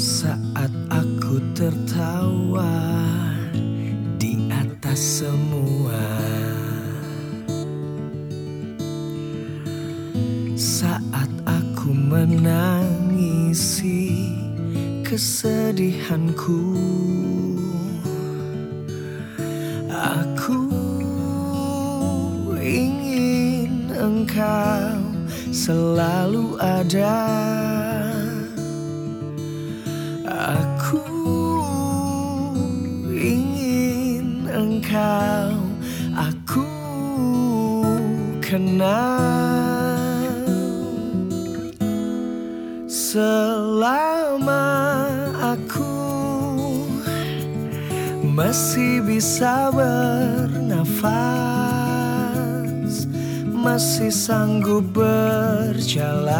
Saat aku tertawa di atas semua. Saat aku menangisi kesedihanku. Aku ingin engkau selalu ada. Kenal Selama aku masih bisa bernafas Masih sanggup berjalan.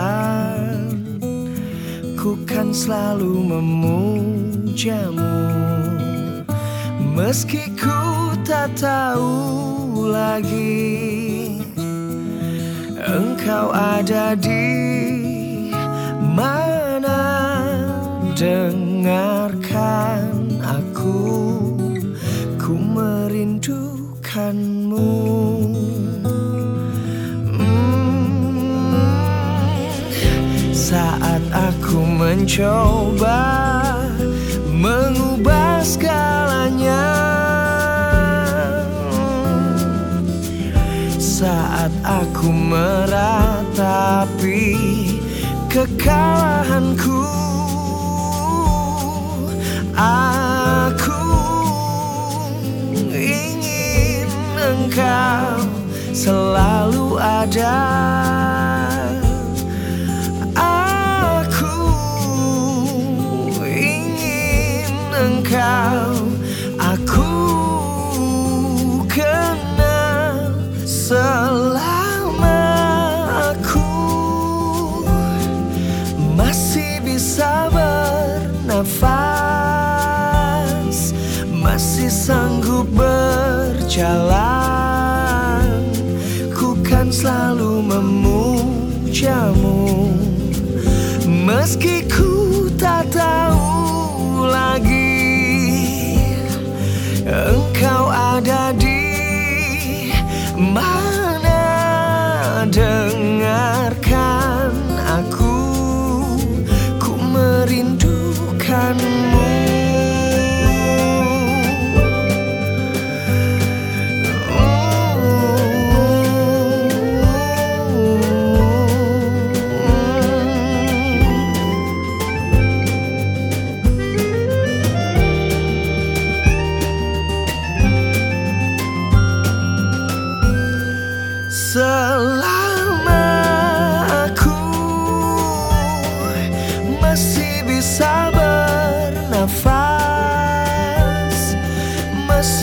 Ku kan selalu memujamu Meski ku tak tahu lagi Engkau ada di mana? Dengarkan aku Ku merindukanmu. Hmm, Saat aku mencoba Mengubah segalanya aku meratapi kekalahanku. Aku ingin engkau selalu ada Masih sanggup berjalan. Ku kan selalu memujamu. Meski ku tak tahu lagi Engkau ada di mana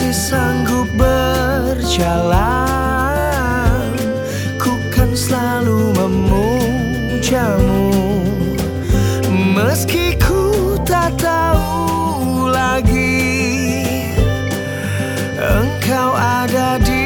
masih sanggup berjalan Ku kan selalu memujamu. Meski ku tak tahu lagi Engkau ada di